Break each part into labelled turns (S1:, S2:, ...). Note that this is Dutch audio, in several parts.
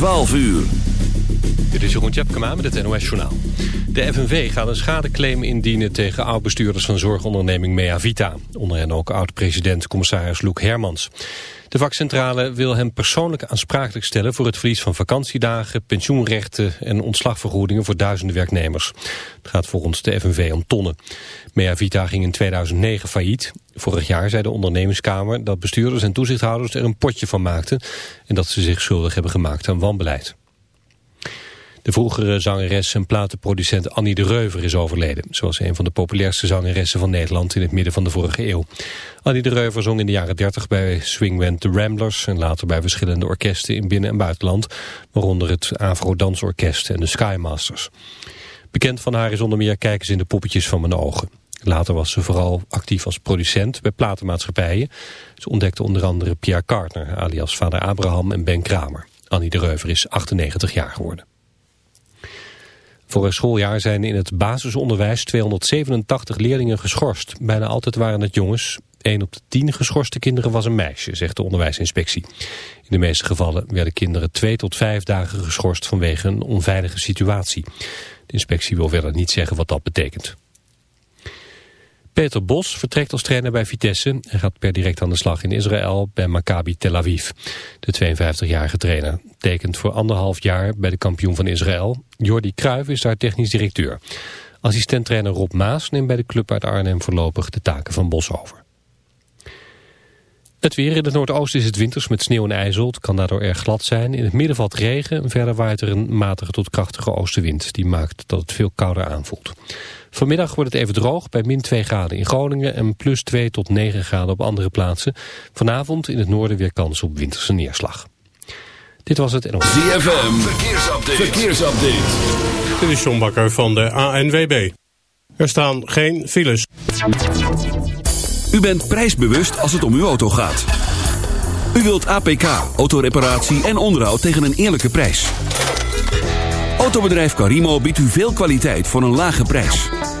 S1: 12 uur.
S2: Dit is Jeroen Tjepkema met het NOS Journaal. De FNV gaat een schadeclaim indienen tegen oud-bestuurders van zorgonderneming Meavita. Onder hen ook oud-president-commissaris Loek Hermans. De vakcentrale wil hem persoonlijk aansprakelijk stellen voor het verlies van vakantiedagen, pensioenrechten en ontslagvergoedingen voor duizenden werknemers. Het gaat volgens de FNV om tonnen. Meavita ging in 2009 failliet. Vorig jaar zei de ondernemingskamer dat bestuurders en toezichthouders er een potje van maakten en dat ze zich schuldig hebben gemaakt aan wanbeleid. De vroegere zangeres en platenproducent Annie de Reuver is overleden. Zoals een van de populairste zangeressen van Nederland in het midden van de vorige eeuw. Annie de Reuver zong in de jaren 30 bij Swingwend The Ramblers... en later bij verschillende orkesten in binnen- en buitenland... waaronder het Afro Dansorkest en de Skymasters. Bekend van haar is onder meer Kijkers in de poppetjes van mijn ogen. Later was ze vooral actief als producent bij platenmaatschappijen. Ze ontdekte onder andere Pierre Carter, alias vader Abraham en Ben Kramer. Annie de Reuver is 98 jaar geworden. Vorig schooljaar zijn in het basisonderwijs 287 leerlingen geschorst. Bijna altijd waren het jongens. 1 op de 10 geschorste kinderen was een meisje, zegt de onderwijsinspectie. In de meeste gevallen werden kinderen 2 tot 5 dagen geschorst vanwege een onveilige situatie. De inspectie wil verder niet zeggen wat dat betekent. Peter Bos vertrekt als trainer bij Vitesse en gaat per direct aan de slag in Israël bij Maccabi Tel Aviv. De 52-jarige trainer tekent voor anderhalf jaar bij de kampioen van Israël. Jordi Cruijff is daar technisch directeur. Assistenttrainer Rob Maas neemt bij de club uit Arnhem voorlopig de taken van Bos over. Het weer in het noordoosten is het winters met sneeuw en ijzel. Het kan daardoor erg glad zijn. In het midden valt regen. Verder waait er een matige tot krachtige oostenwind. Die maakt dat het veel kouder aanvoelt. Vanmiddag wordt het even droog bij min 2 graden in Groningen... en plus 2 tot 9 graden op andere plaatsen. Vanavond in het noorden weer kans op winterse neerslag. Dit was het NOS.
S1: ZFM, verkeersupdate. verkeersupdate.
S3: Dit is John Bakker van de ANWB. Er staan geen files.
S1: U bent prijsbewust als het om uw auto gaat. U wilt APK, autoreparatie en onderhoud tegen een eerlijke prijs. Autobedrijf Carimo biedt u veel kwaliteit voor een lage prijs.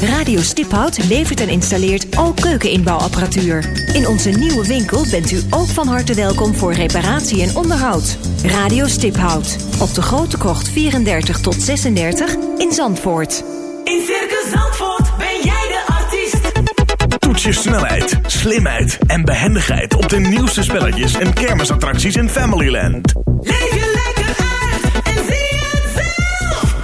S4: Radio Stiphout levert en installeert al keukeninbouwapparatuur. In onze nieuwe winkel bent u ook van harte welkom voor reparatie en onderhoud. Radio Stiphout op de Grote Krocht 34 tot 36 in Zandvoort.
S5: In Circus Zandvoort ben jij de artiest.
S6: Toets je snelheid, slimheid en behendigheid op de nieuwste spelletjes en kermisattracties in Familyland.
S5: Leef je lekker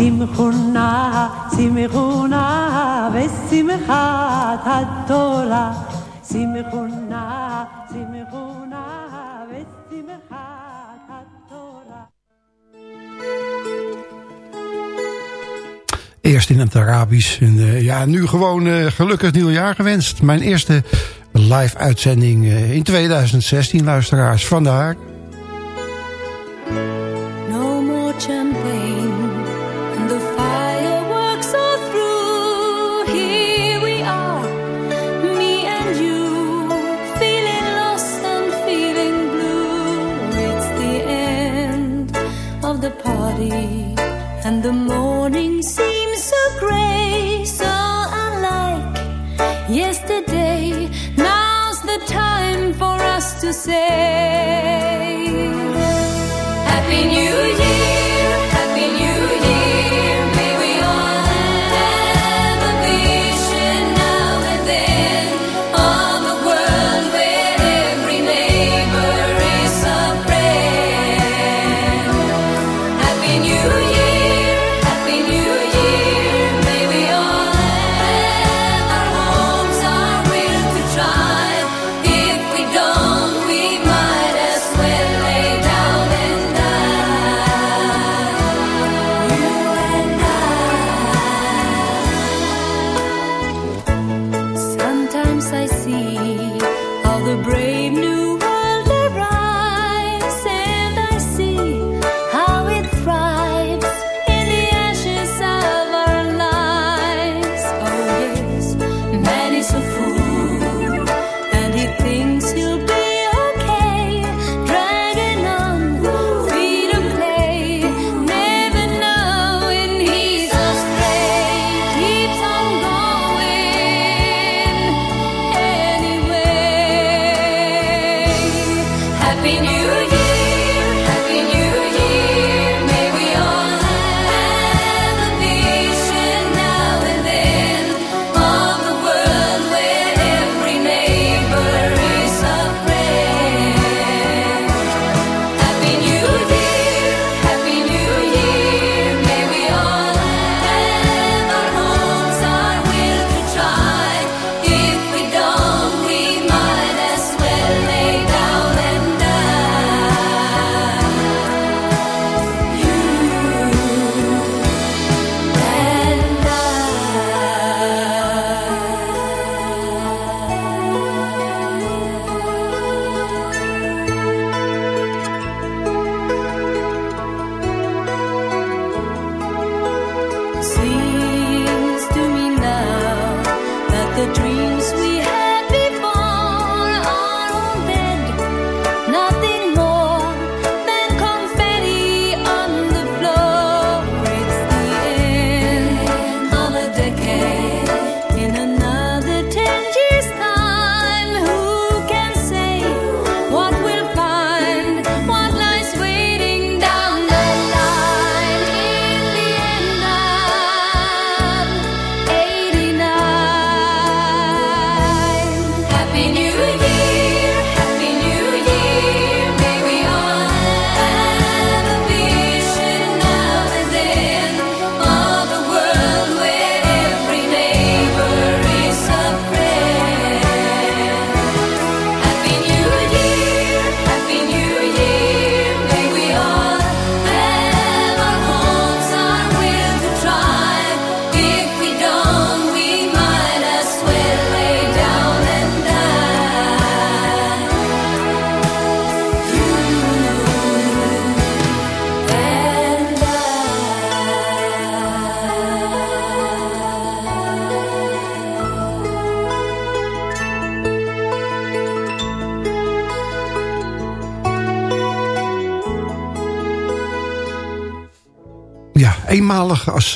S7: שמחונה, שמחונה, ושמחת התורה. שמחונה, שמחונה, ושמחת התורה.
S8: Eerst in het Arabisch. En, eh, ja, nu gewoon eh, gelukkig nieuwjaar gewenst. Mijn eerste live uitzending eh, in 2016, luisteraars. Vandaar.
S9: to say.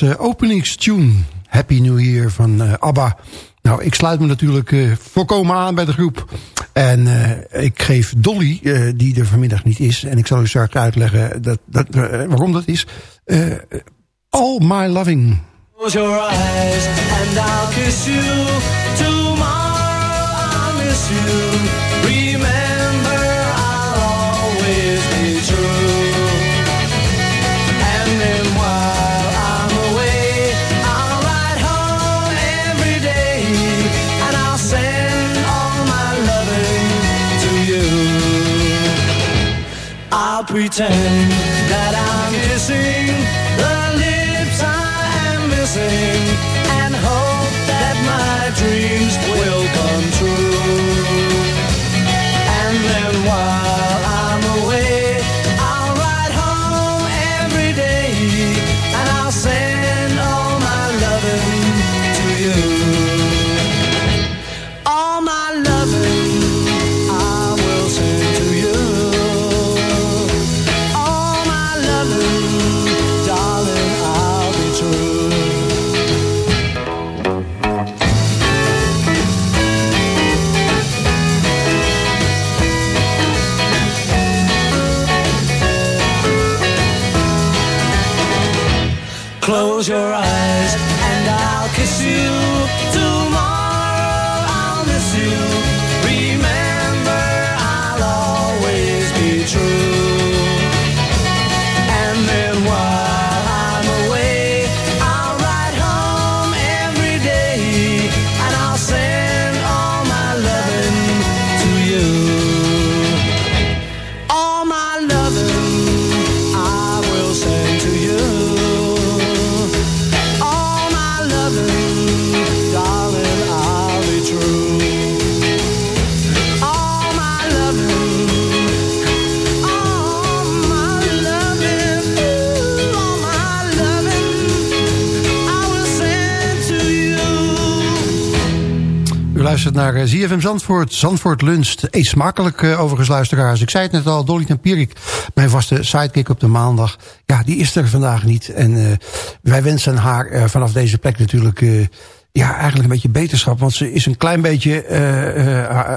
S8: Als eh, openingstune. Happy New Year van eh, ABBA. Nou, ik sluit me natuurlijk eh, volkomen aan bij de groep. En ik geef Dolly, die er vanmiddag niet is... en ik zal u straks uitleggen dat, dat, waarom dat is... All My Loving.
S10: Close your eyes and I'll kiss you. Tomorrow I'll miss you. I'll
S8: naar eh, ZFM Zandvoort, Zandvoort Lunst. Eet smakelijk eh, overigens luisteraars. Ik zei het net al, Dolly Tempierik, mijn vaste sidekick op de maandag. Ja, die is er vandaag niet. En eh, wij wensen haar vanaf deze plek natuurlijk... ja, eigenlijk een beetje beterschap. Want ze is een klein beetje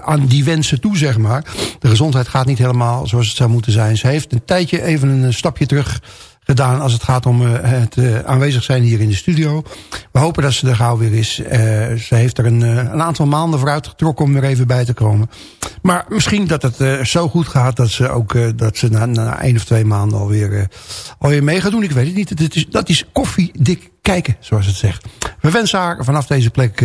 S8: aan die wensen toe, zeg maar. De gezondheid gaat niet helemaal zoals het zou moeten zijn. Ze heeft een tijdje even een stapje terug gedaan als het gaat om eh, het eh, aanwezig zijn hier in de studio. We hopen dat ze er gauw weer is. Eh, ze heeft er een, een aantal maanden voor uitgetrokken om er even bij te komen. Maar misschien dat het zo goed gaat dat ze ook dat ze na, na één of twee maanden alweer, alweer mee gaat doen. Ik weet het niet. Dat is, dat is koffiedik kijken, zoals het zegt. We wensen haar vanaf deze plek...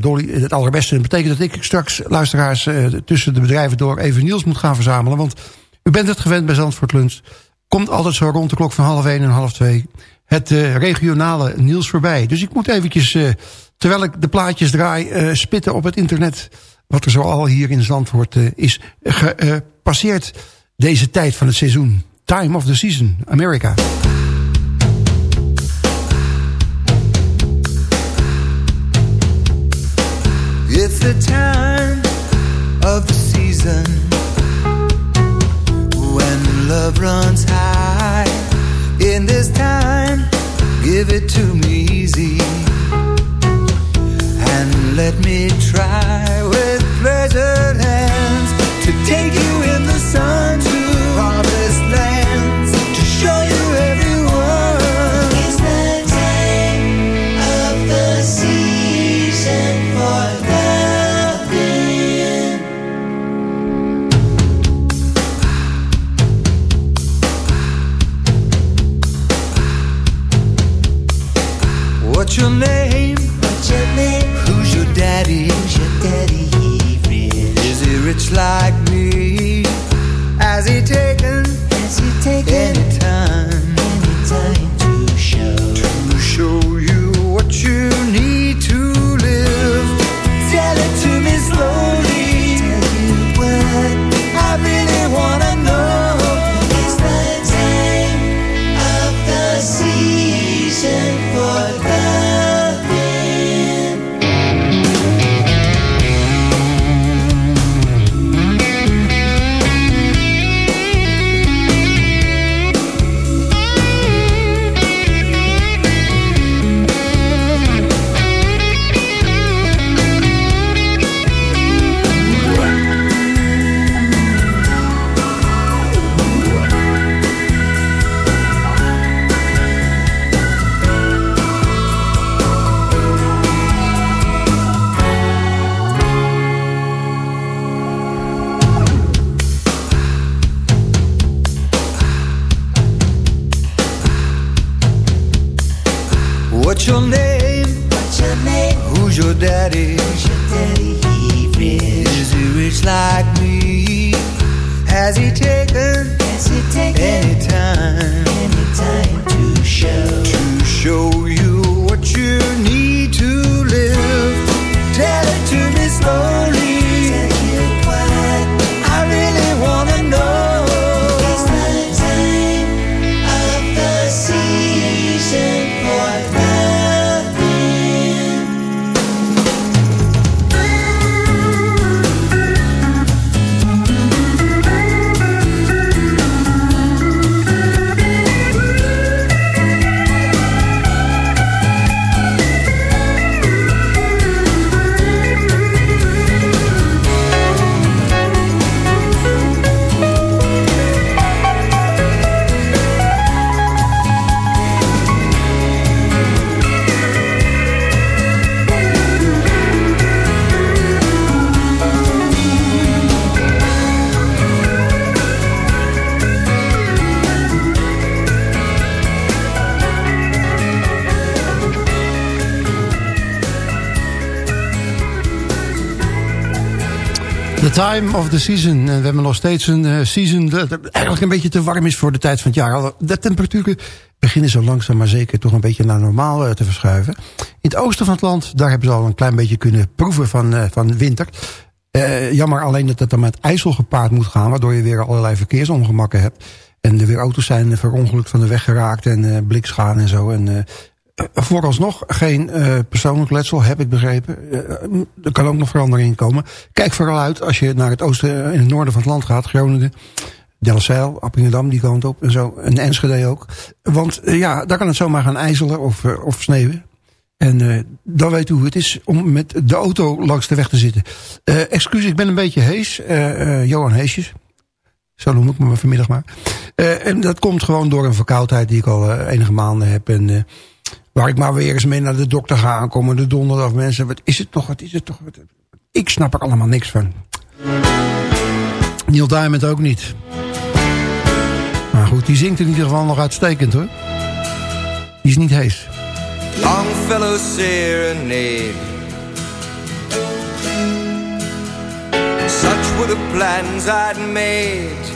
S8: Dolly, het allerbeste. Dat betekent dat ik straks, luisteraars, tussen de bedrijven door even Niels moet gaan verzamelen. Want u bent het gewend bij Zandvoort Lunch komt altijd zo rond de klok van half 1 en half 2 het eh, regionale nieuws voorbij. Dus ik moet eventjes, eh, terwijl ik de plaatjes draai, eh, spitten op het internet... wat er zoal hier in Zandvoort is gepasseerd deze tijd van het seizoen. Time of the season, America.
S11: It's the time of the season love runs high. In this time, give it to me easy and let me try with pleasured hands to take you in the sun What's your name? What's your name? Who's your daddy? Who's your daddy? Is he rich like me? Has he taken? Has he taken any time? Any time to show? To show time of the season.
S8: En we hebben nog steeds een eh, season dat eigenlijk een beetje te warm is voor de tijd van het jaar. De temperaturen beginnen zo langzaam maar zeker toch een beetje naar normaal eh, te verschuiven. In het oosten van het land, daar hebben ze al een klein beetje kunnen proeven van, eh, van winter. Jammer alleen dat het dan met ijsel gepaard moet gaan, waardoor je weer allerlei verkeersongemakken hebt. En er weer auto's zijn verongelukt van de weg geraakt en eh blikschade en zo. En vooralsnog geen eh, persoonlijk letsel, heb ik begrepen. Eh, er kan ook nog verandering in komen. Kijk vooral uit als je naar het oosten en het noorden van het land gaat. Groningen, Delfzijl, Appingedam, die kant op en zo. En Enschede ook. Want eh, ja, daar kan het zomaar gaan ijzelen of, eh, of sneeuwen. En eh, dan weet u hoe het is om met de auto langs de weg te zitten. Eh excuus, ik ben een beetje hees. Eh, eh, Johan Heesjes. Zo noem ik me vanmiddag maar. Eh, en dat komt gewoon door een verkoudheid die ik al eh, enige maanden heb. En eh, waar ik maar weer eens mee naar de dokter ga aankomende donderdag. Mensen, wat is het toch, wat is het toch? Ik snap er allemaal niks van. Neil Diamond ook niet. Maar goed, die zingt in ieder geval nog uitstekend hoor. Die is niet hees.
S11: Longfellow serenade. Such were the plans I'd made.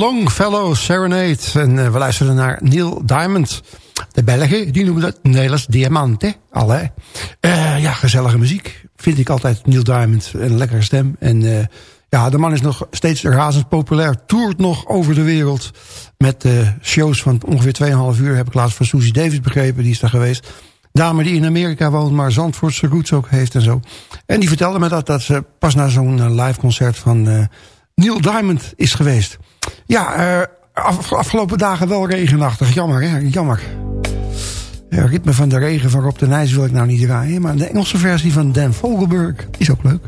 S12: Longfellow Serenade.
S8: En eh, we luisteren naar Neil Diamond. De Belgen, die noemen dat Nederlands Diamante. Alle. Eh, ja, gezellige muziek. Vind ik altijd Neil Diamond. Een lekkere stem. En eh, ja, de man is nog steeds razend populair. Toert nog over de wereld. Met shows van ongeveer 2,5 uur. Heb ik laatst van Susie Davis begrepen. Die is daar geweest. Dame die in Amerika woont, maar Zandvoortse roots ook heeft en zo. En die vertelde me dat, dat ze pas naar zo'n live concert van Neil Diamond is geweest. Ja, af- afgelopen dagen wel regenachtig. Jammer, hè? Jammer. Ja, ritme van de regen van Rob de Nijs wil ik nou niet draaien. Maar de Engelse versie van Dan Vogelberg is ook leuk.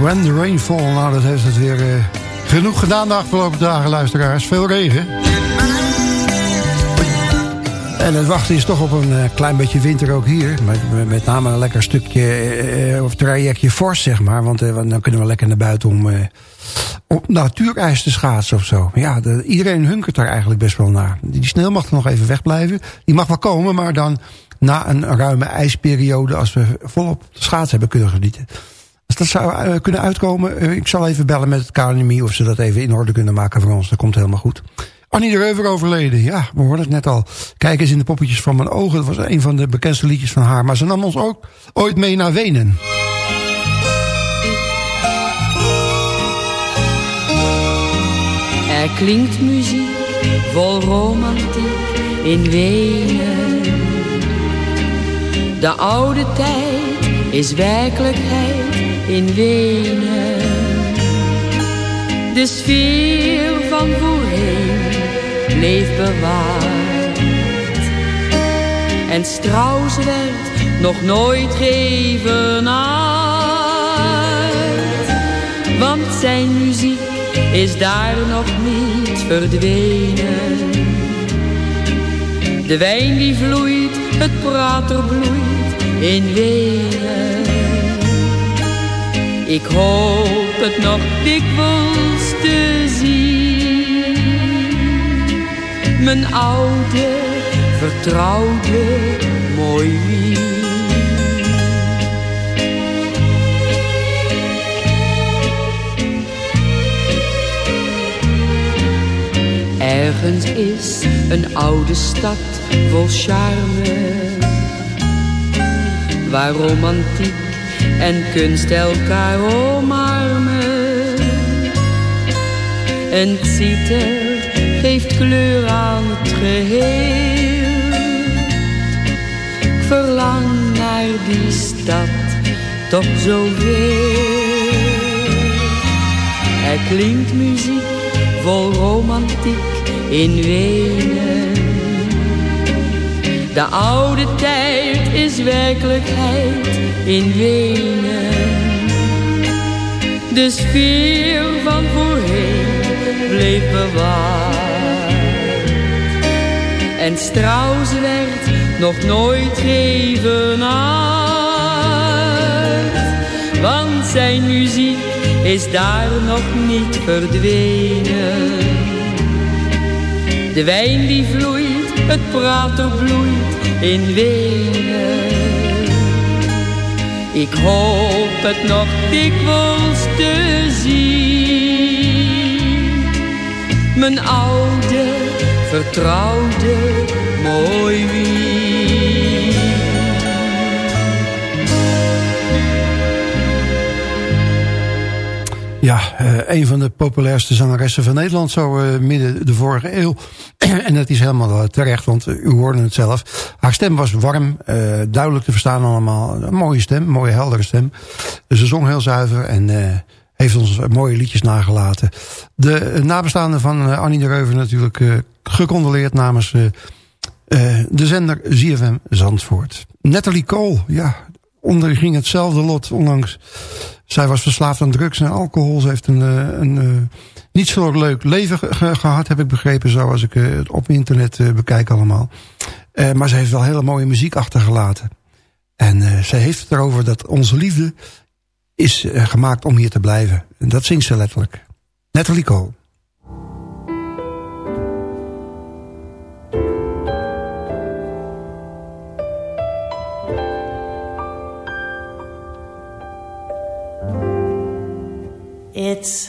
S10: When
S8: the Rainfall. Nou, dat heeft het weer eh, genoeg gedaan de afgelopen dagen, luisteraars. Veel regen. En het wachten is toch op een eh, klein beetje winter ook hier. Met, met name een lekker stukje eh, of trajectje fors, zeg maar. Want dan kunnen we lekker naar buiten om op natuurijs te schaatsen of zo. Ja, de- iedereen hunkert daar eigenlijk best wel naar. Die sneeuw mag er nog even wegblijven. Die mag wel komen, maar dan na een ruime ijsperiode... als we volop schaats hebben kunnen genieten. Als dat zou eh, kunnen uitkomen, eh, ik zal even bellen met het KNMI... of ze dat even in orde kunnen maken voor ons. Dat komt helemaal goed. Annie de Reuver overleden, ja, we hoorden het net al. Kijk eens in de poppetjes van mijn ogen. Dat was een van de bekendste liedjes van haar. Maar ze nam ons ook ooit mee naar Wenen.
S13: Er klinkt muziek vol romantiek in Wenen. De oude tijd is werkelijkheid in Wenen. De sfeer van voorheen bleef bewaard. En Strauss werd nog nooit geëvenaard. Want zijn muziek is daar nog niet verdwenen. De wijn die vloeit, het prater bloeit in Wenen. Ik hoop het nog dikwijls te zien. Mijn oude, vertrouwde, mooi. Ergens is een oude stad vol charme Waar romantiek en kunst elkaar omarmen. Een citer geeft kleur aan het geheel. Ik verlang naar die stad toch zoveel. Er klinkt muziek vol romantiek in Wenen. De oude tijd is werkelijkheid in Wenen. De sfeer van voorheen bleef bewaard. En Strauss werd nog nooit geëvenaard. Want zijn muziek is daar nog niet verdwenen. De wijn die vloeit, het prater bloeit in Wenen. Ik hoop het nog dikwijls te zien. Mijn oude, vertrouwde, mooi wie.
S8: Ja, eh, een van de populairste zangeressen van Nederland... zo eh, midden de vorige eeuw. en dat is helemaal eh, terecht, want u hoorde het zelf. Haar stem was warm, eh, duidelijk te verstaan allemaal. Een mooie stem, een mooie heldere stem. Ze zong heel zuiver en eh, heeft ons mooie liedjes nagelaten. De nabestaanden van eh, Annie de Reuver natuurlijk gecondoleerd namens... de zender ZFM Zandvoort. Nathalie Cole, ja, onderging hetzelfde lot onlangs. Zij was verslaafd aan drugs en alcohol. Ze heeft een, een niet zo leuk leven ge- ge- gehad, heb ik begrepen... zoals ik eh, het op internet bekijk allemaal. Eh, maar ze heeft wel hele mooie muziek achtergelaten. En eh, zij heeft het erover dat onze liefde is eh, gemaakt om hier te blijven. En dat zingt ze letterlijk. Nathalie Cole.
S7: It's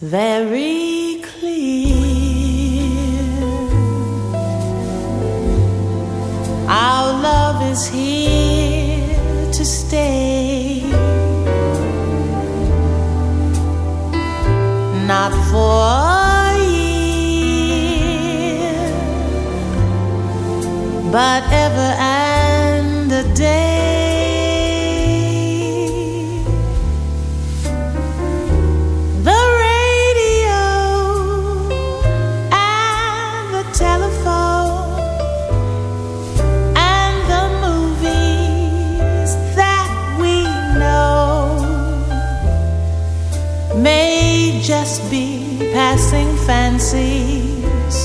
S7: very is here to stay. Not for a year, but ever and passing fancies,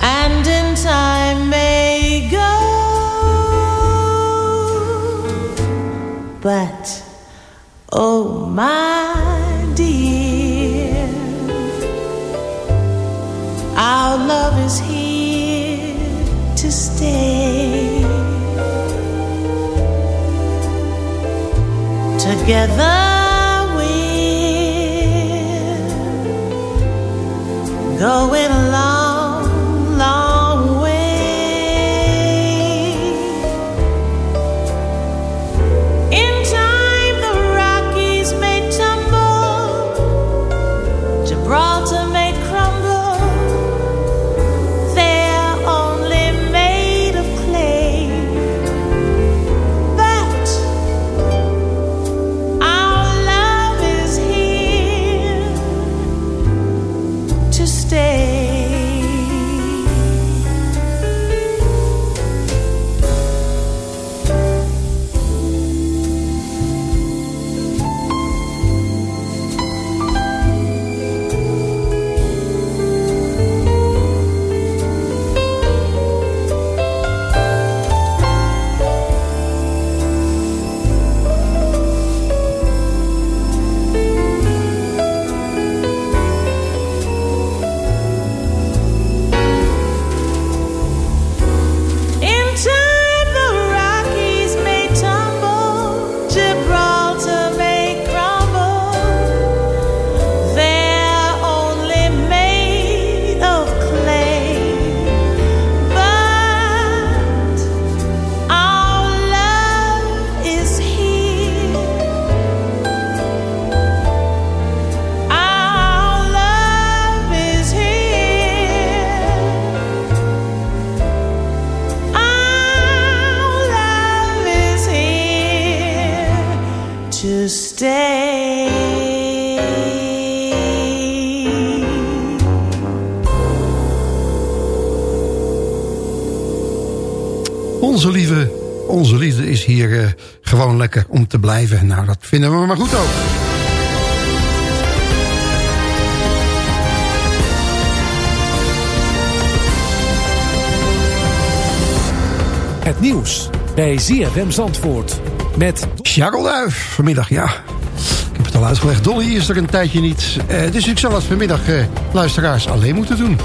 S7: and in time may go. But, oh my dear, our love is here to stay. Together going a is
S8: hier eh, gewoon lekker om te blijven. Nou, dat vinden we maar goed ook.
S14: Het nieuws bij ZFM Zandvoort. Met
S8: Charles Duif, vanmiddag, ja. Ik heb het al uitgelegd, Dolly is er een tijdje niet. Eh, dus ik zal het vanmiddag eh, luisteraars alleen moeten doen.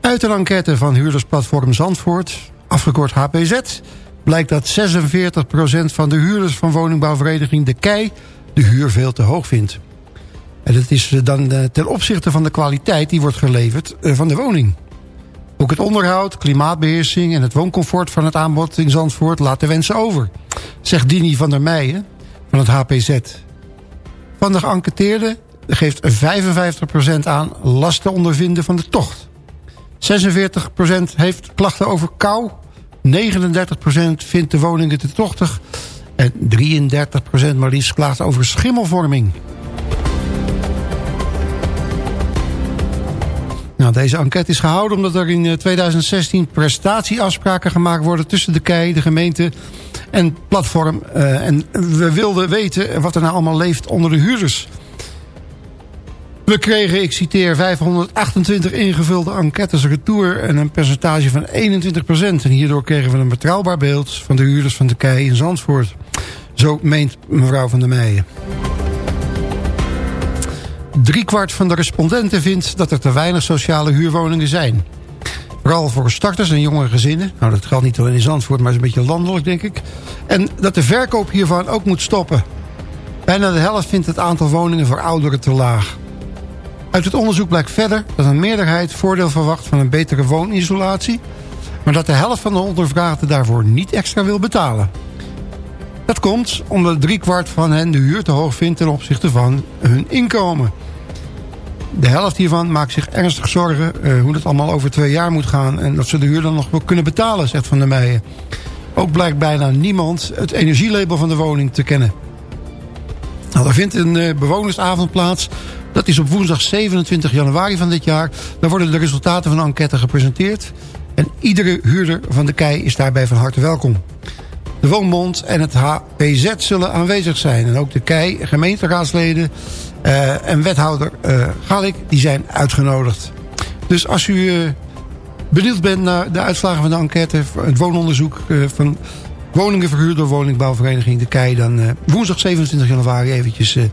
S8: Uit een enquête van huurdersplatform Zandvoort, afgekort HPZ... blijkt dat 46% van de huurders van woningbouwvereniging De Kei... de huur veel te hoog vindt. En dat is eh, dan eh, ten opzichte van de kwaliteit die wordt geleverd eh, van de woning. Ook het onderhoud, klimaatbeheersing en het wooncomfort van het aanbod in Zandvoort laat de wensen over. Zegt Dini van der Meijen van het HPZ. Van de geënquêteerden geeft 55% aan last te ondervinden van de tocht. 46% heeft klachten over kou. 39% vindt de woningen te tochtig. En 33% maar liefst klaagt over schimmelvorming. Nou, deze enquête is gehouden omdat er in eh, 2016 prestatieafspraken gemaakt worden tussen de KEI, de gemeente en platform. Eh, en we wilden weten wat er nou allemaal leeft onder de huurders. We kregen, ik citeer, 528 ingevulde enquêtes retour en een percentage van 21%. En hierdoor kregen we een betrouwbaar beeld van de huurders van KEI in Zandvoort. Zo meent mevrouw van der Meijen. Driekwart van de respondenten vindt dat er te weinig sociale huurwoningen zijn. Vooral voor starters en jonge gezinnen. Nou, dat geldt niet alleen in Zandvoort, maar is een beetje landelijk, denk ik. En dat de verkoop hiervan ook moet stoppen. Bijna de helft vindt het aantal woningen voor ouderen te laag. Uit het onderzoek blijkt verder dat een meerderheid voordeel verwacht van een betere woonisolatie... maar dat de helft van de ondervraagden daarvoor niet extra wil betalen. Dat komt omdat driekwart van hen de huur te hoog vindt ten opzichte van hun inkomen. De helft hiervan maakt zich ernstig zorgen eh, hoe dat allemaal over twee jaar moet gaan... en dat ze de huur dan nog wel kunnen betalen, zegt Van der Meijen. Ook blijkt bijna niemand het energielabel van de woning te kennen. Nou, er vindt een eh, bewonersavond plaats. Dat is op woensdag 27 januari van dit jaar. Daar worden de resultaten van de enquête gepresenteerd. En iedere huurder van de KEI is daarbij van harte welkom. De Woonbond en het HPZ zullen aanwezig zijn. En ook de KEI, gemeenteraadsleden eh, en wethouder eh Galik, die zijn uitgenodigd. Dus als u benieuwd bent naar de uitslagen van de enquête... het woononderzoek van woningen verhuurd door woningbouwvereniging De Kei... dan eh, woensdag 27 januari eventjes eh,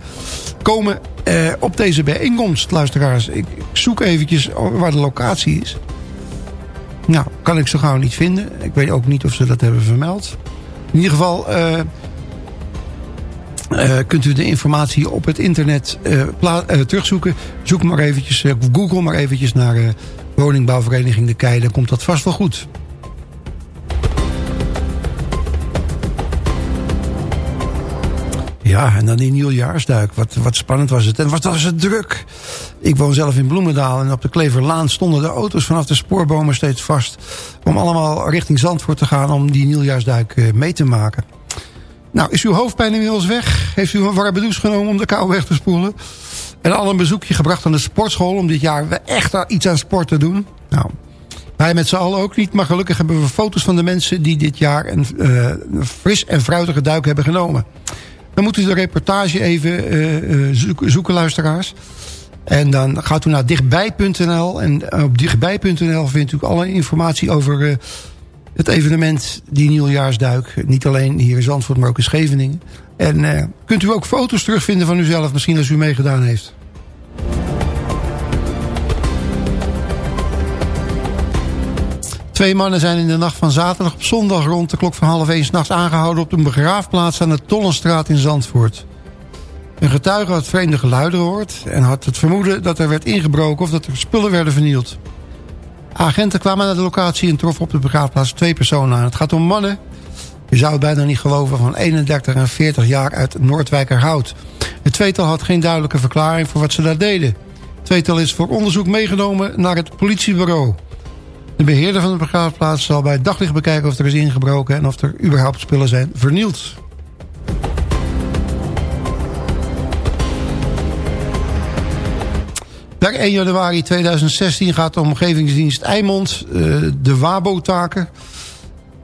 S8: komen eh, op deze bijeenkomst, luisteraars. Ik, zoek eventjes waar de locatie is. Nou, kan ik zo gauw niet vinden. Ik weet ook niet of ze dat hebben vermeld. In ieder geval kunt u de informatie op het internet terugzoeken. Zoek maar eventjes, google maar eventjes naar woningbouwvereniging De Kei. Dan komt dat vast wel goed. Ja, en dan die nieuwjaarsduik. Wat, wat spannend was het. En wat was het druk. Ik woon zelf in Bloemendaal en op de Kleverlaan stonden de auto's vanaf de spoorbomen steeds vast. Om allemaal richting Zandvoort te gaan om die nieuwjaarsduik eh, mee te maken. Nou, is uw hoofdpijn inmiddels weg? Heeft u een warme genomen om de kou weg te spoelen? En al een bezoekje gebracht aan de sportschool om dit jaar echt iets aan sport te doen? Nou, wij met z'n allen ook niet, maar gelukkig hebben we foto's van de mensen die dit jaar een, eh, fris en fruitige duik hebben genomen. Dan moet u de reportage even eh, eh, zoeken, zoeken, luisteraars. En dan gaat u naar dichtbij.nl. En op dichtbij.nl vindt u alle informatie over eh, het evenement, die nieuwjaarsduik. Niet alleen hier in Zandvoort, maar ook in Scheveningen. En eh, kunt u ook foto's terugvinden van uzelf, misschien als u meegedaan heeft. Twee mannen zijn in de nacht van zaterdag op zondag rond de klok van half één s'nachts aangehouden op een begraafplaats aan de Tollenstraat in Zandvoort. Een getuige had vreemde geluiden gehoord en had het vermoeden dat er werd ingebroken of dat er spullen werden vernield. Agenten kwamen naar de locatie en troffen op de begraafplaats twee personen aan. Het gaat om mannen, je zou het bijna niet geloven, van 31 en 40 jaar uit Noordwijkerhout. Het tweetal had geen duidelijke verklaring voor wat ze daar deden. Het tweetal is voor onderzoek meegenomen naar het politiebureau. De beheerder van de begraafplaats zal bij daglicht bekijken of er is ingebroken... en of er überhaupt spullen zijn vernield. Per 1 januari 2016 gaat de omgevingsdienst Eimond uh, de WABO-taken...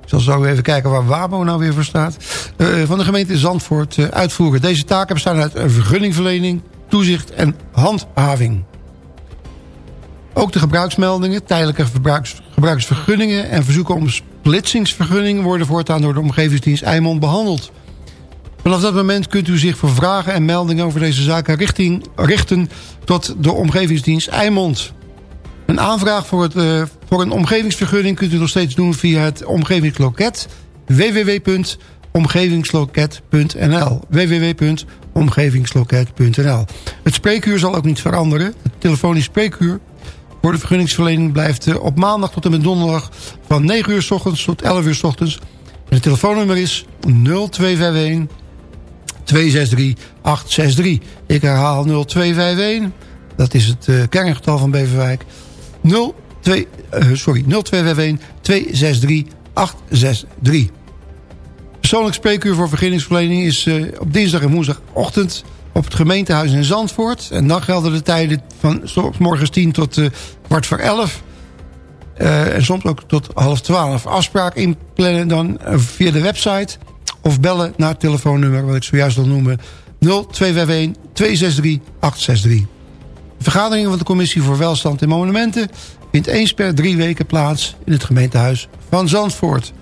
S8: Ik zal zo even kijken waar WABO nou weer voor staat... Uh, van de gemeente Zandvoort uh, uitvoeren. Deze taken bestaan uit vergunningverlening, toezicht en handhaving. Ook de gebruiksmeldingen, tijdelijke gebruiks, gebruiksvergunningen... en verzoeken om splitsingsvergunningen... worden voortaan door de omgevingsdienst Eimond behandeld. Vanaf dat moment kunt u zich voor vragen en meldingen over deze zaken richting, richten... tot de omgevingsdienst Eimond. Een aanvraag voor, het, uh, voor een omgevingsvergunning kunt u nog steeds doen via het omgevingsloket www.omgevingsloket.nl www.omgevingsloket.nl Het spreekuur zal ook niet veranderen. Het telefonisch spreekuur voor de vergunningsverlening blijft uh, op maandag tot en met donderdag van 9 uur s ochtends tot 11 uur s ochtends. En het telefoonnummer is 0251 263 863. Ik herhaal 0251, dat is het uh, kerngetal van Beverwijk. 02, uh, sorry, 0251 263 863. Persoonlijk spreekuur voor vergunningsverlening is uh, op dinsdag en woensdagochtend op het gemeentehuis in Zandvoort. En dan gelden de tijden van morgens 10 tot uh, kwart voor 11. Uh, en soms ook tot half 12. Afspraak inplannen dan via de website of bellen naar het telefoonnummer wat ik zojuist al noemde 0251 263 863. De vergadering van de Commissie voor Welstand en Monumenten vindt eens per drie weken plaats in het gemeentehuis van Zandvoort.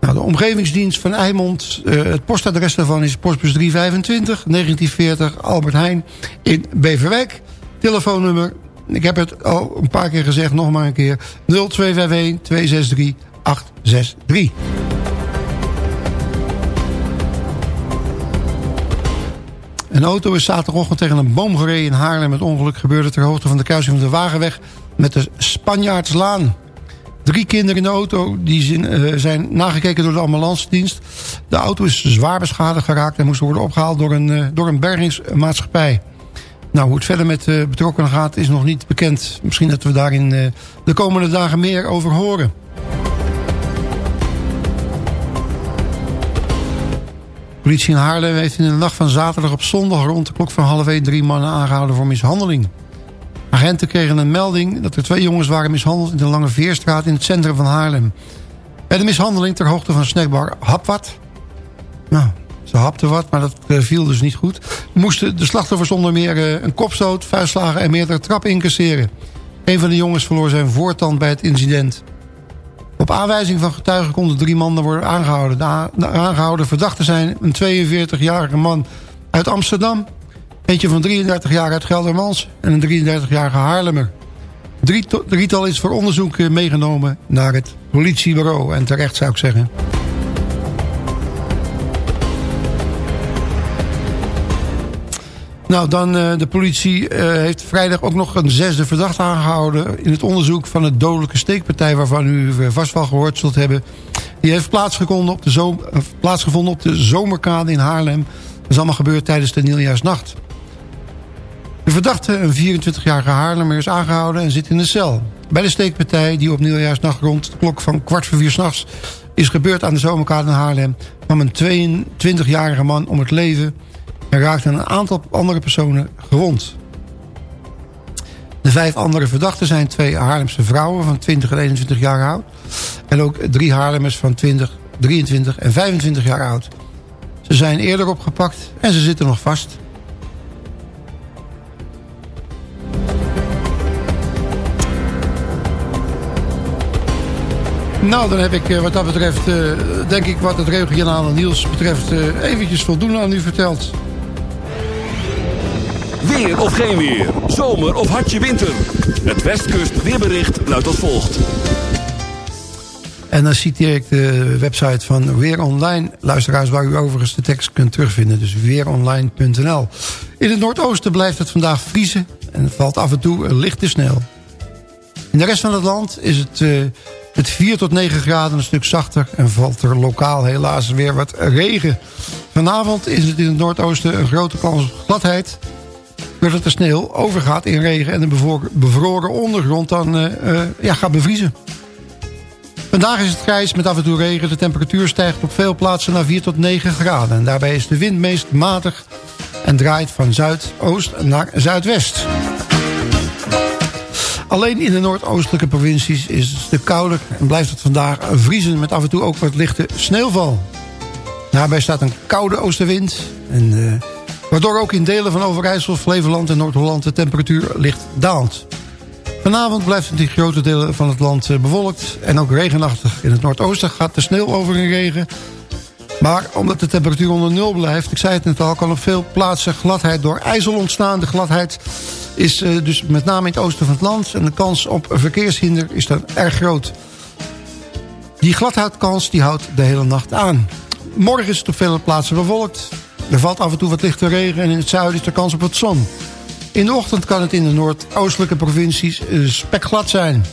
S8: Nou, de omgevingsdienst van Eimond, uh, het postadres daarvan is postbus 325 1940 Albert Heijn in Beverwijk. Telefoonnummer, ik heb het al een paar keer gezegd, nog maar een keer, 0251 263 863. Een auto is zaterdagochtend tegen een boom gereden in Haarlem. Het ongeluk gebeurde ter hoogte van de kruising van de Wagenweg met de Spanjaardslaan. Drie kinderen in de auto die zijn, uh, zijn nagekeken door de ambulancedienst. De auto is zwaar beschadigd geraakt en moest worden opgehaald door een, uh, door een bergingsmaatschappij. Nou, hoe het verder met de uh, betrokkenen gaat is nog niet bekend. Misschien dat we daar in de komende dagen meer over horen. Politie in Haarlem heeft in de nacht van zaterdag op zondag... rond de klok van half 1 drie mannen aangehouden voor mishandeling. Agenten kregen een melding dat er twee jongens waren mishandeld... in de Lange Veerstraat in het centrum van Haarlem. Bij de mishandeling ter hoogte van snackbar Hapwat... Nou, Ze hapte wat, maar dat eh, viel dus niet goed. Moesten de slachtoffers onder meer eh, een kopstoot, vuistslagen en meerdere trappen incasseren. Een van de jongens verloor zijn voortand bij het incident. Op aanwijzing van getuigen konden drie mannen worden aangehouden. De aangehouden verdachten zijn een 42-jarige man uit Amsterdam... eentje van 33 jaar uit Geldermals en een 33-jarige Haarlemmer. Drie drietal is voor onderzoek eh, meegenomen naar het politiebureau. En terecht zou ik zeggen. Nou, dan eh, de politie eh, heeft vrijdag ook nog een zesde verdachte aangehouden... in het onderzoek van de dodelijke steekpartij... waarvan u vast wel gehoord zult hebben. Die heeft plaatsgevonden op de, zoom, eh, plaatsgevonden op de Zomerkade in Haarlem. Dat is allemaal gebeurd tijdens de nieuwjaarsnacht. De verdachte, een 24-jarige Haarlemmer, is aangehouden en zit in de cel. Bij de steekpartij die op nieuwjaarsnacht rond de klok van kwart voor vier s'nachts... is gebeurd aan de Zomerkade in Haarlem... kwam een 22-jarige man om het leven... en raakte een aantal andere personen gewond. De vijf andere verdachten zijn twee Haarlemse vrouwen van 20 en 21 jaar oud... en ook drie Haarlemmers van 20, 23 en 25 jaar oud. Ze zijn eerder opgepakt en ze zitten nog vast... Nou, dan heb ik eh, wat dat betreft, eh, denk ik wat het regionale nieuws betreft... eh, eventjes voldoende aan u verteld.
S1: Weer of geen weer. Zomer of hartje winter. Het Westkust weerbericht luidt als volgt.
S8: En dan citeer ik de website van Weer Online. Luisteraars waar u overigens de tekst kunt terugvinden. Dus weeronline.nl. In het noordoosten blijft het vandaag vriezen. En het valt af en toe lichte sneeuw. In de rest van het land is het met 4 tot 9 graden een stuk zachter. En valt er lokaal helaas weer wat regen. Vanavond is het in het noordoosten een grote kans op gladheid. Doordat de sneeuw overgaat in regen en de bevro- bevroren ondergrond dan eh, eh, ja, gaat bevriezen. Vandaag is het grijs met af en toe regen. De temperatuur stijgt op veel plaatsen naar 4 tot 9 graden. En daarbij is de wind meest matig en draait van zuidoost naar zuidwest. Alleen in de noordoostelijke provincies is het kouder... en blijft het vandaag vriezen met af en toe ook wat lichte sneeuwval. Daarbij staat een koude oostenwind... En, eh, waardoor ook in delen van Overijssel, Flevoland en Noord-Holland... de temperatuur licht daalt. Vanavond blijft het in grote delen van het land eh, bewolkt en ook regenachtig. In het noordoosten gaat de sneeuw over in regen. Maar omdat de temperatuur onder nul blijft, ik zei het net al... kan op veel plaatsen gladheid door ijzel ontstaan. De gladheid is eh, dus met name in het oosten van het land... en de kans op verkeershinder is dan erg groot. Die gladheidkans die houdt de hele nacht aan. Morgen is het op vele plaatsen bewolkt. Er valt af en toe wat lichte regen en in het zuiden is er kans op wat zon. In de ochtend kan het in de noordoostelijke provincies eh, spekglad zijn.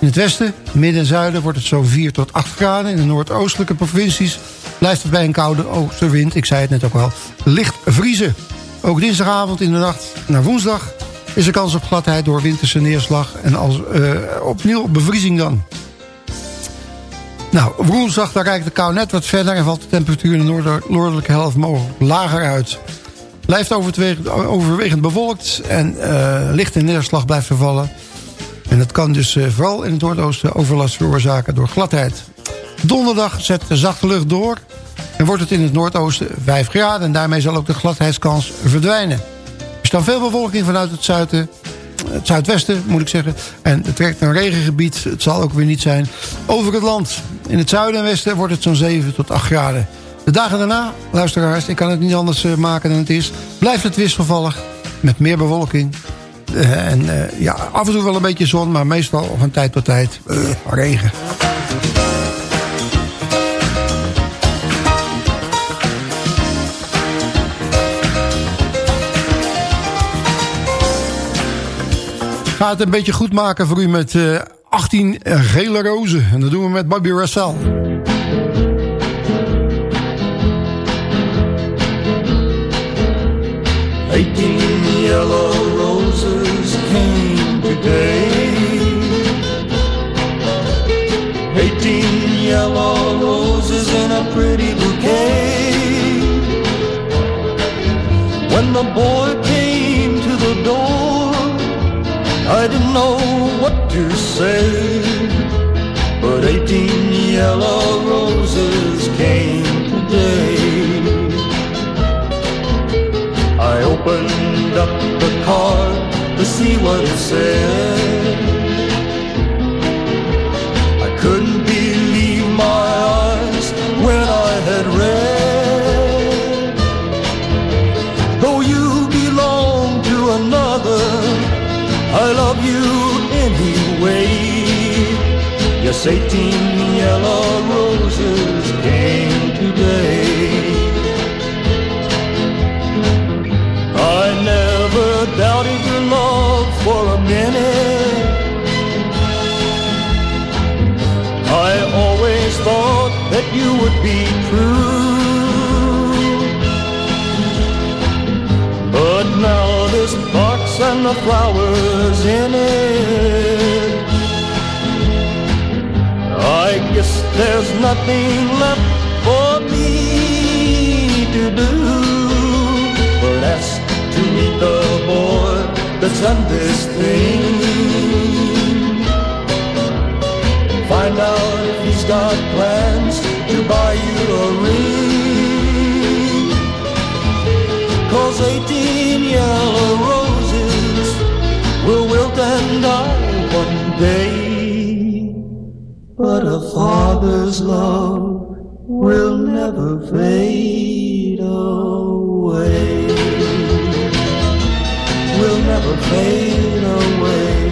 S8: In het westen, midden en zuiden wordt het zo'n 4 tot 8 graden. In de noordoostelijke provincies blijft het bij een koude oostenwind, ik zei het net ook al, licht vriezen. Ook dinsdagavond in de nacht naar woensdag is er kans op gladheid door winterse neerslag en als, eh, opnieuw bevriezing dan. Nou, woensdag daar de kou net wat verder en valt de temperatuur in de noordelijke helft mogelijk lager uit. Blijft overwegend, bewolkt en eh, lichte neerslag blijft vervallen. En dat kan dus eh, vooral in het noordoosten overlast veroorzaken door gladheid. Donderdag zet de zachte lucht door en wordt het in het noordoosten 5 graden. En daarmee zal ook de gladheidskans verdwijnen. Er is dan veel bewolking vanuit het zuiden, het zuidwesten moet ik zeggen. En het trekt een regengebied, het zal ook weer niet zijn, over het land. In het zuiden en westen wordt het zo'n 7 tot 8 graden. De dagen daarna, luisteraars, ik kan het niet anders eh, maken dan het is... blijft het wisselvallig met meer bewolking. Eh, en eh, ja, af en toe wel een beetje zon, maar meestal van tijd tot tijd regen. Ga het een beetje goed maken voor u met eh, 18 gele rozen. En dat doen we met Bobby Russell.
S10: 18 yellow roses came today. 18 yellow roses in a pretty bouquet. When the boy I didn't know what to say, but 18 yellow roses came today.
S15: I opened up the card to see what it said. Yes, 18 yellow roses came today. I never doubted your love for a minute. I always thought that you would be true. But now this box and the flowers in it. Guess there's nothing left for me to do but ask to meet the boy that's done this thing. Find out if he's got plans to buy you a ring. Cause 18 yellow roses will wilt and die one day. Love will never fade away. Will never fade away.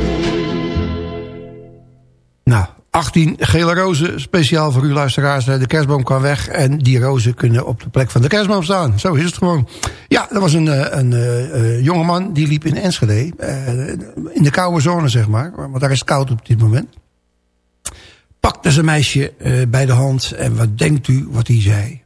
S16: Nou, 18 gele rozen, speciaal voor u luisteraars. De kerstboom kan weg en die rozen kunnen op de plek van de kerstboom staan. Zo is het gewoon. Ja, er was een, eh, een eh, eh, jongeman die liep in Enschede. eh, in de koude zone, zeg maar. Want daar is het koud op dit moment. Pakte zijn meisje eh, bij de hand. En wat denkt u wat hij zei?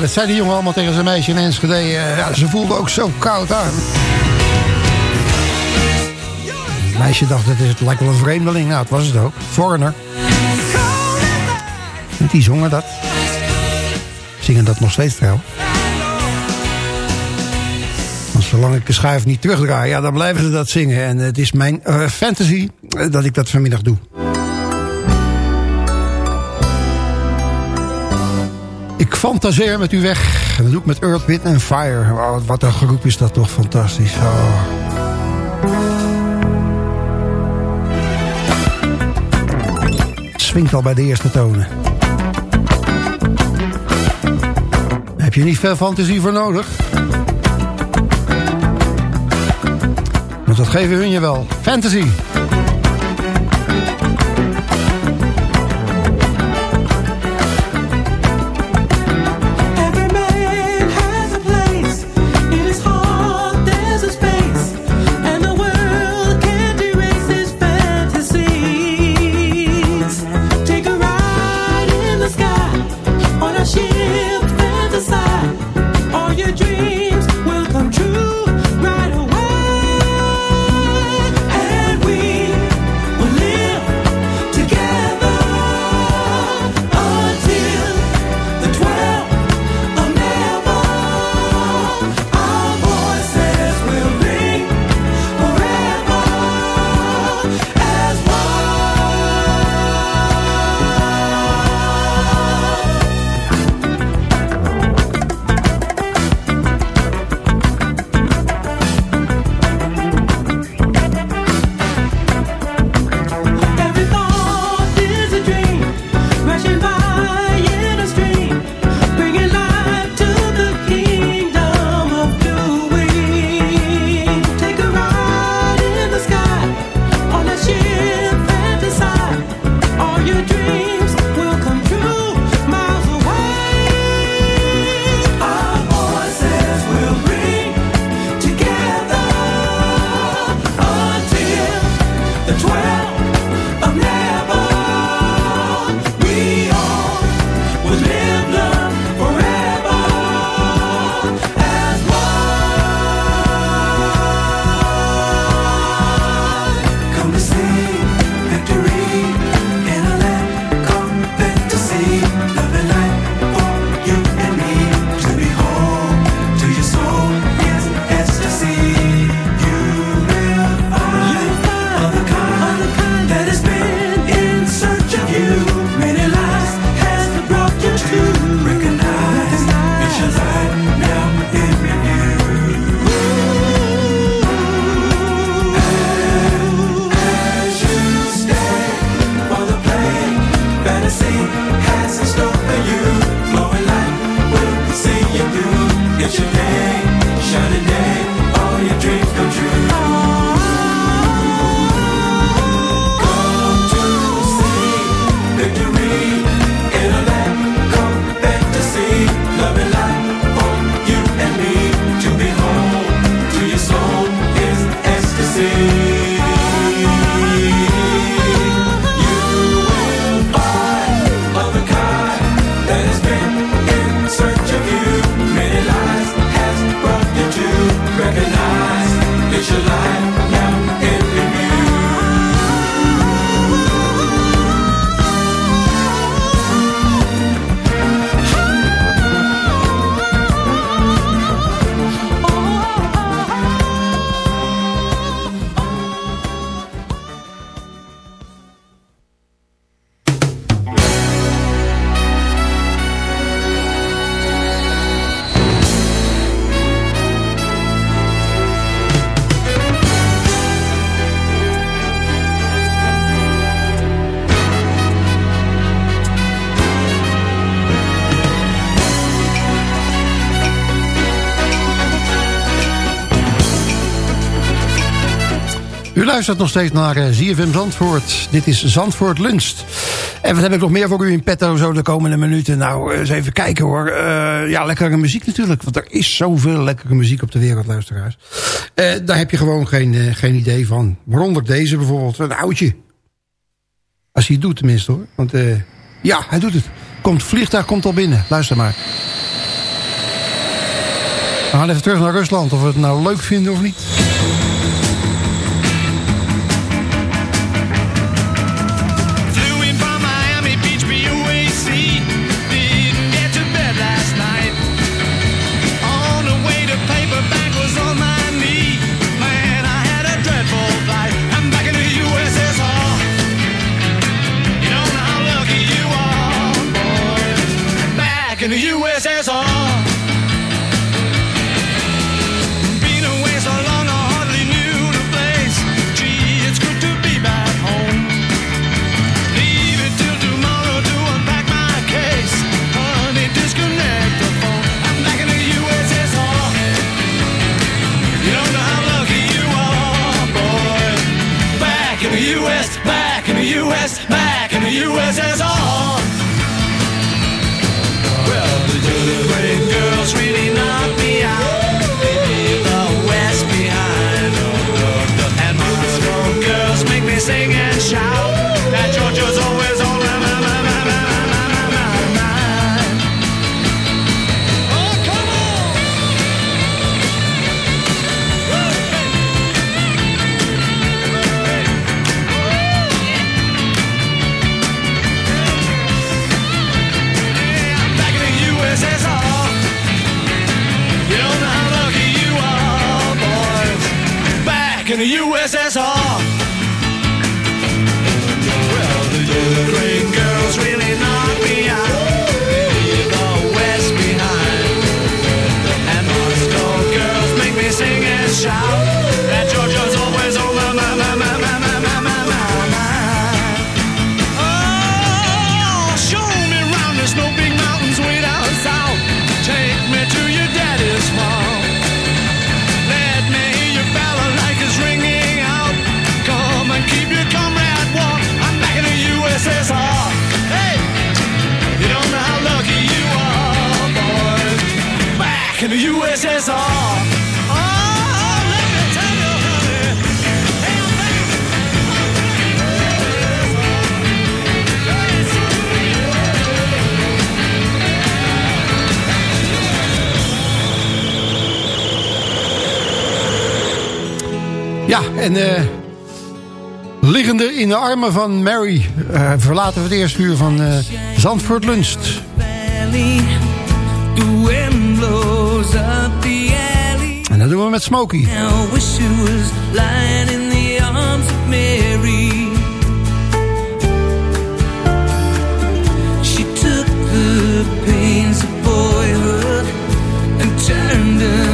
S16: Dat zei die jongen allemaal tegen zijn meisje in Enschede. Eh, ja, ze voelde ook zo koud aan. Het meisje dacht, dat is, het lijkt wel een vreemdeling. Nou, het was het ook. Foreigner. En die zongen dat. Zingen dat nog steeds trouwens. Want zolang ik de schuif niet terugdraai, ja, dan blijven ze dat zingen. En het is mijn eh, fantasy eh, dat ik dat vanmiddag doe. Ik fantaseer met u weg. En dat doe ik met Earth, Wind and Fire. Wat een groep is dat toch fantastisch. Oh. Swingt al bij de eerste tonen. Heb je niet veel fantasie voor nodig. Want dat geven hun je wel. Fantasy. luistert nog steeds naar eh, uh, ZFM Zandvoort. Dit is Zandvoort Lunst. En wat heb ik nog meer voor u in petto zo de komende minuten? Nou, eh, eens even kijken hoor. Eh, ja, lekkere muziek natuurlijk. Want er is zoveel lekkere muziek op de wereld, luisteraars. Daar heb je gewoon geen, geen idee van. Waaronder deze bijvoorbeeld, een oudje. Als hij het doet tenminste hoor. Want ja, hij doet het. Komt, vliegtuig komt al binnen. Luister maar. We gaan even terug naar Rusland. Of we het nou leuk vinden of niet.
S8: Ja, en uh, liggende in de armen van Mary... Uh, verlaten we het eerste uur van uh, Zandvoort Lunst. En dat doen we met Smokey.
S16: She took the pains of boyhood and turned them